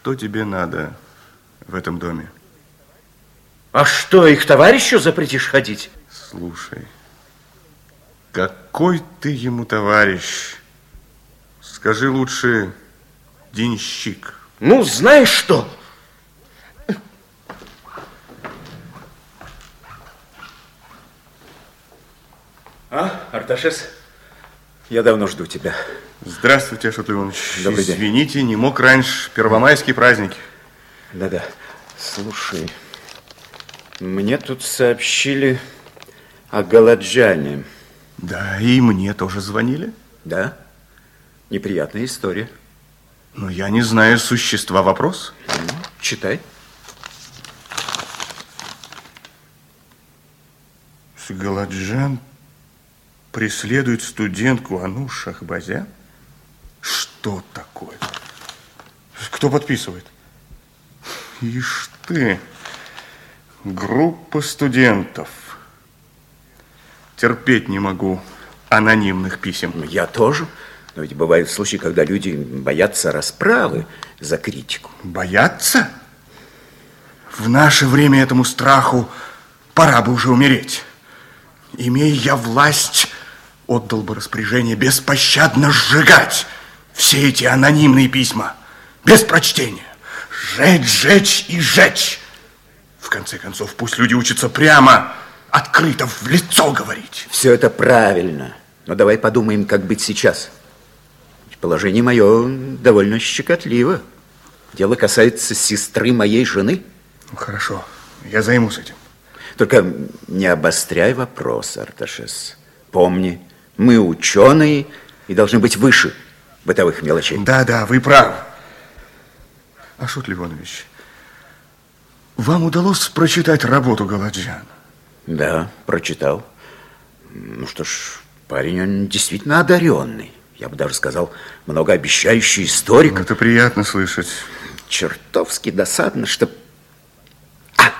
Что тебе надо в этом доме? А что, их товарищу запретишь ходить? Слушай, какой ты ему товарищ? Скажи лучше, денщик. Ну, знаешь что? А, Арташес, я давно жду тебя. Здравствуйте, Ашот Иванович. Добрый день. Извините, не мог раньше. Первомайские праздники. Да-да. Слушай, мне тут сообщили о Галаджане. Да, и мне тоже звонили. Да? Неприятная история. Но я не знаю существа вопрос. Читай. Галаджан преследует студентку Ану Шахбазян? Что такое? Кто подписывает? Ишь ты, группа студентов. Терпеть не могу анонимных писем. Ну, Я тоже. Но ведь бывают случаи, когда люди боятся расправы за критику. Боятся? В наше время этому страху пора бы уже умереть. Имея я власть, отдал бы распоряжение беспощадно сжигать все эти анонимные письма, без прочтения. Сжечь, сжечь и сжечь. В конце концов, пусть люди учатся прямо, открыто, в лицо говорить. Все это правильно. Но давай подумаем, как быть сейчас. Положение мое довольно щекотливо. Дело касается сестры моей жены. Ну, хорошо, я займусь этим. Только не обостряй вопрос, Арташес. Помни, мы ученые и должны быть выше бытовых мелочей. Да, да, вы правы. Ашот Ливонович, вам удалось прочитать работу Галаджана? Да, прочитал. Ну что ж, парень, он действительно одаренный. Я бы даже сказал, многообещающий историк. Это приятно слышать. Чертовски досадно, что... А,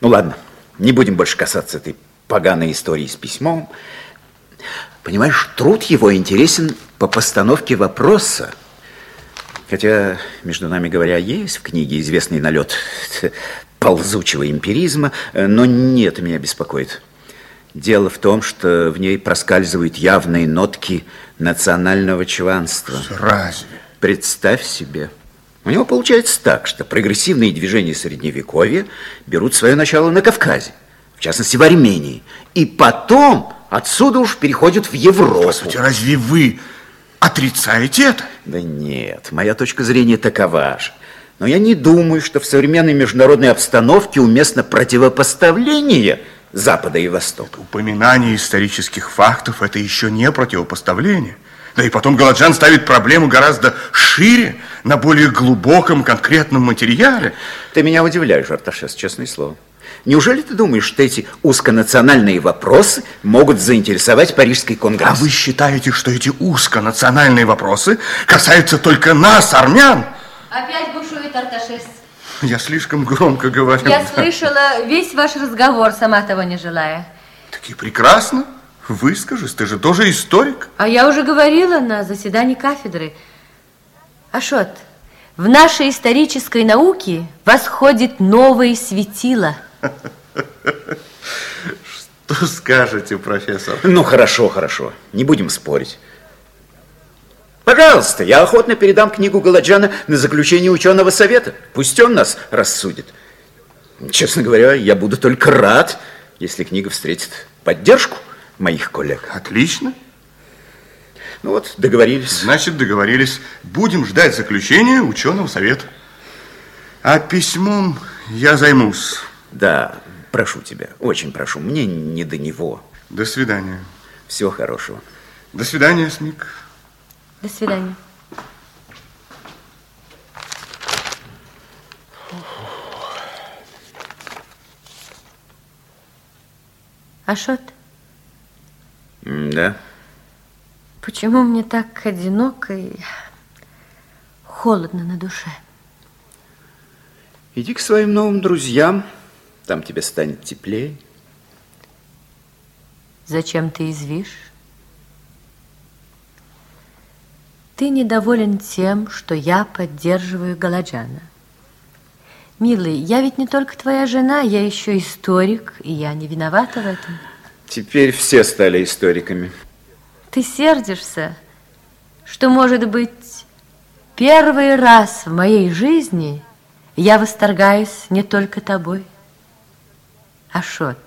ну ладно, не будем больше касаться этой поганой истории с письмом. Понимаешь, труд его интересен по постановке вопроса. Хотя, между нами говоря, есть в книге известный налет ползучего эмпиризма, но не это меня беспокоит. Дело в том, что в ней проскальзывают явные нотки национального чванства. Разве? Представь себе. У него получается так, что прогрессивные движения Средневековья берут свое начало на Кавказе, в частности в Армении, и потом отсюда уж переходят в Европу. Послушайте, разве вы отрицаете это? Да нет, моя точка зрения такова же. Но я не думаю, что в современной международной обстановке уместно противопоставление Запада и Востока. Упоминание исторических фактов – это еще не противопоставление. Да и потом Галаджан ставит проблему гораздо шире, на более глубоком конкретном материале. Ты меня удивляешь, Арташес, честное слово. Неужели ты думаешь, что эти узконациональные вопросы могут заинтересовать Парижский конгресс? А вы считаете, что эти узконациональные вопросы касаются только нас, армян? Опять бушует Арташес. Я слишком громко говорю. Я слышала весь ваш разговор, сама того не желая. Так и прекрасно. Выскажись, ты же тоже историк. А я уже говорила на заседании кафедры. Ашот, в нашей исторической науке восходит новое светило. Что скажете, профессор? Ну, хорошо, хорошо. Не будем спорить. Пожалуйста, я охотно передам книгу Галаджана на заключение ученого совета. Пусть он нас рассудит. Честно говоря, я буду только рад, если книга встретит поддержку моих коллег. Отлично. Ну вот, договорились. Значит, договорились. Будем ждать заключения ученого совета. А письмом я займусь. Да, прошу тебя, очень прошу. Мне не до него. До свидания. Всего хорошего. До свидания, Смик. До свидания. Ашот, Да? почему мне так одиноко и холодно на душе? Иди к своим новым друзьям, там тебе станет теплее. Зачем ты извишь? Ты недоволен тем, что я поддерживаю Галаджана. Милый, я ведь не только твоя жена, я еще историк, и я не виновата в этом. Теперь все стали историками. Ты сердишься, что, может быть, первый раз в моей жизни я восторгаюсь не только тобой. Ашот,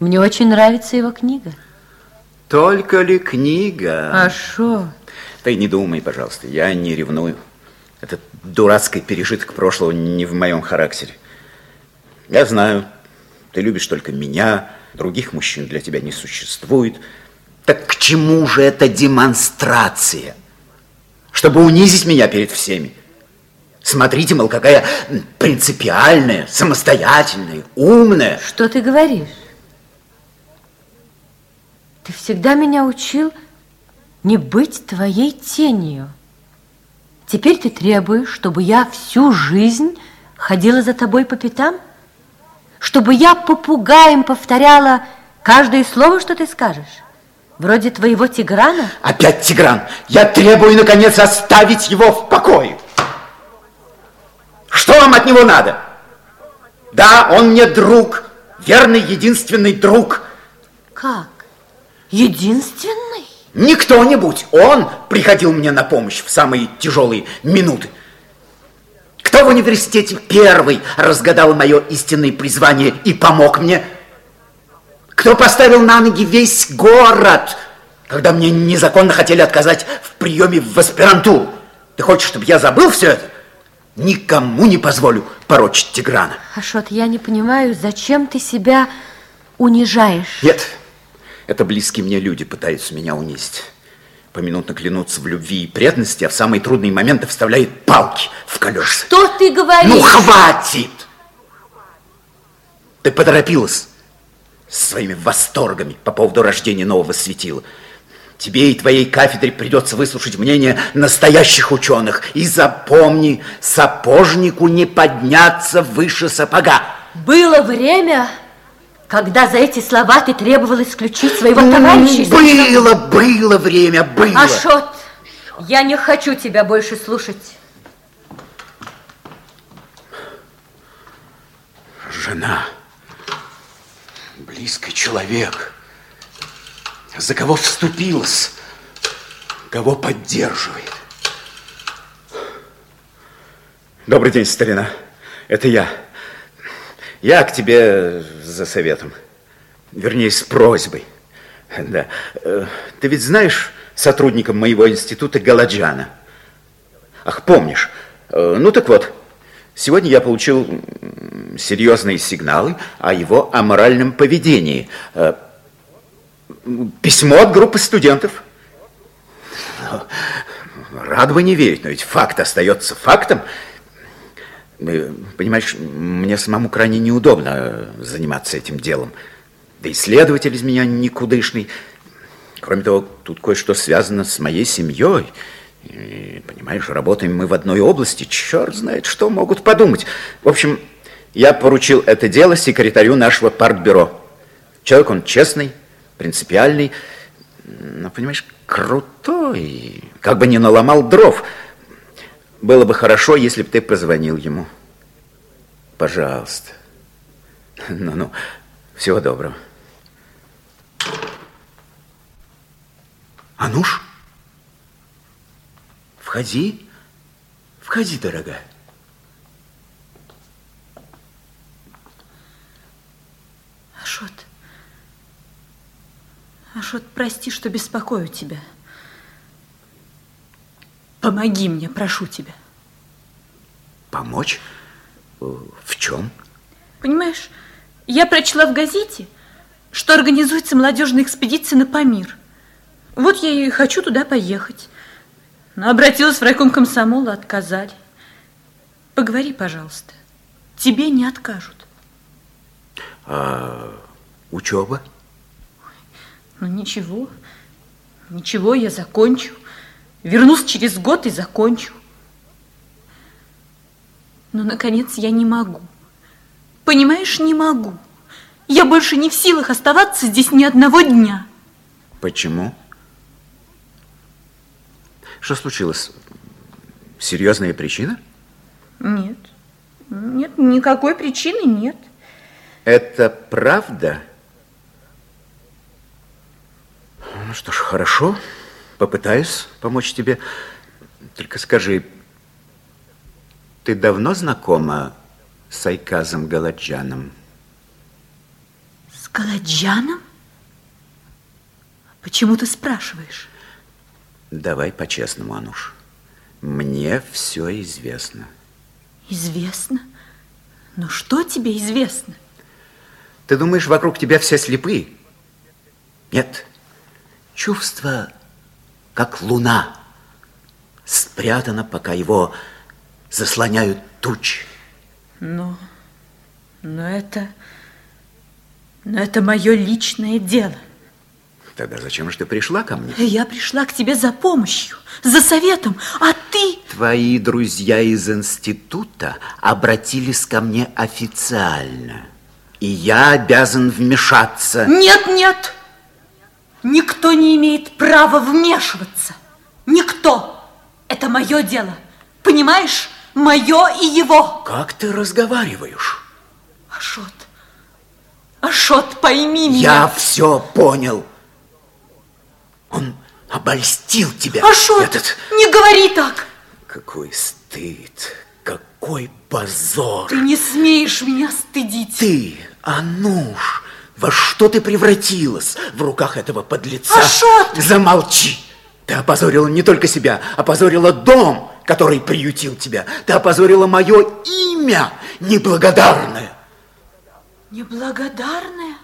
мне очень нравится его книга. Только ли книга? Ашот. Ты не думай, пожалуйста, я не ревную. Этот дурацкий пережиток прошлого не в моем характере. Я знаю, ты любишь только меня, других мужчин для тебя не существует. Так к чему же эта демонстрация? Чтобы унизить меня перед всеми. Смотрите, мол, какая принципиальная, самостоятельная, умная. Что ты говоришь? Ты всегда меня учил не быть твоей тенью. Теперь ты требуешь, чтобы я всю жизнь ходила за тобой по пятам? Чтобы я попугаем повторяла каждое слово, что ты скажешь? Вроде твоего Тиграна? Опять Тигран! Я требую, наконец, оставить его в покое. Что вам от него надо? Да, он мне друг, верный, единственный друг. Как? Единственный? Не кто-нибудь, он приходил мне на помощь в самые тяжелые минуты. Кто в университете первый разгадал мое истинное призвание и помог мне? Кто поставил на ноги весь город, когда мне незаконно хотели отказать в приеме в аспирантуру? Ты хочешь, чтобы я забыл все это? Никому не позволю порочить Тиграна. Ашот, я не понимаю, зачем ты себя унижаешь? Нет, это близкие мне люди пытаются меня унизить. Поминутно клянутся в любви и преданности, а в самые трудные моменты вставляют палки в колеса. Что ты говоришь? Ну, хватит! Ты поторопилась своими восторгами по поводу рождения нового светила. Тебе и твоей кафедре придется выслушать мнение настоящих ученых. И запомни, сапожнику не подняться выше сапога. Было время, когда за эти слова ты требовал исключить своего товарища? Было, было время, было. Ашот, я не хочу тебя больше слушать. Жена, близкий человек, за кого вступилась, кого поддерживает. Добрый день, старина. Это я. Я к тебе за советом. Вернее, с просьбой. Да. Э, ты ведь знаешь сотрудником моего института Галаджана? Ах, помнишь? Э, ну так вот, сегодня я получил серьезные сигналы о его аморальном поведении. Э, письмо от группы студентов. Рад бы не верить, но ведь факт остается фактом. Понимаешь, мне самому крайне неудобно заниматься этим делом. Да и следователь из меня никудышный. Кроме того, тут кое-что связано с моей семьей. И, понимаешь, работаем мы в одной области. Черт знает, что могут подумать. В общем, я поручил это дело секретарю нашего партбюро. Человек он честный, принципиальный, но, понимаешь, крутой. Как бы не наломал дров. Было бы хорошо, если бы ты позвонил ему. Пожалуйста. Ну-ну, всего доброго. Ануш, входи, входи, дорогая. Ашот, Ашот, прости, что беспокою тебя. Помоги мне, прошу тебя. Помочь? В чем? Понимаешь, я прочла в газете, что организуется молодежная экспедиция на Памир. Вот я и хочу туда поехать. Но обратилась в райком комсомола, отказали. Поговори, пожалуйста. Тебе не откажут. А учеба? Ну, ничего. Ничего, я закончу. Вернусь через год и закончу. Но, наконец, я не могу. Понимаешь, не могу. Я больше не в силах оставаться здесь ни одного дня. Почему? Что случилось? Серьезная причина? Нет. Нет, никакой причины нет. Это правда? Ну что ж, хорошо. Попытаюсь помочь тебе. Только скажи, ты давно знакома с Айказом Галаджаном? С Галаджаном? Почему ты спрашиваешь? Давай по-честному, Ануш. Мне все известно. Известно? Но что тебе известно? Ты думаешь, вокруг тебя все слепые? Нет. Чувство, как луна, спрятано, пока его заслоняют тучи. Но, но это, но это мое личное дело. Тогда зачем же ты пришла ко мне? Я пришла к тебе за помощью, за советом, а ты... Твои друзья из института обратились ко мне официально, и я обязан вмешаться. Нет, нет, никто не имеет права вмешиваться. Никто. Это мое дело. Понимаешь? Мое и его. Как ты разговариваешь? Ашот, Ашот, пойми меня. Я все понял. Он обольстил тебя. Ашот, Этот... не говори так. Какой стыд, какой позор. Ты не смеешь меня стыдить. Ты, Ануш, во что ты превратилась в руках этого подлеца? Ашот! Замолчи! Ты опозорила не только себя, опозорила дом, который приютил тебя. Ты опозорила мое имя, неблагодарное. Неблагодарная?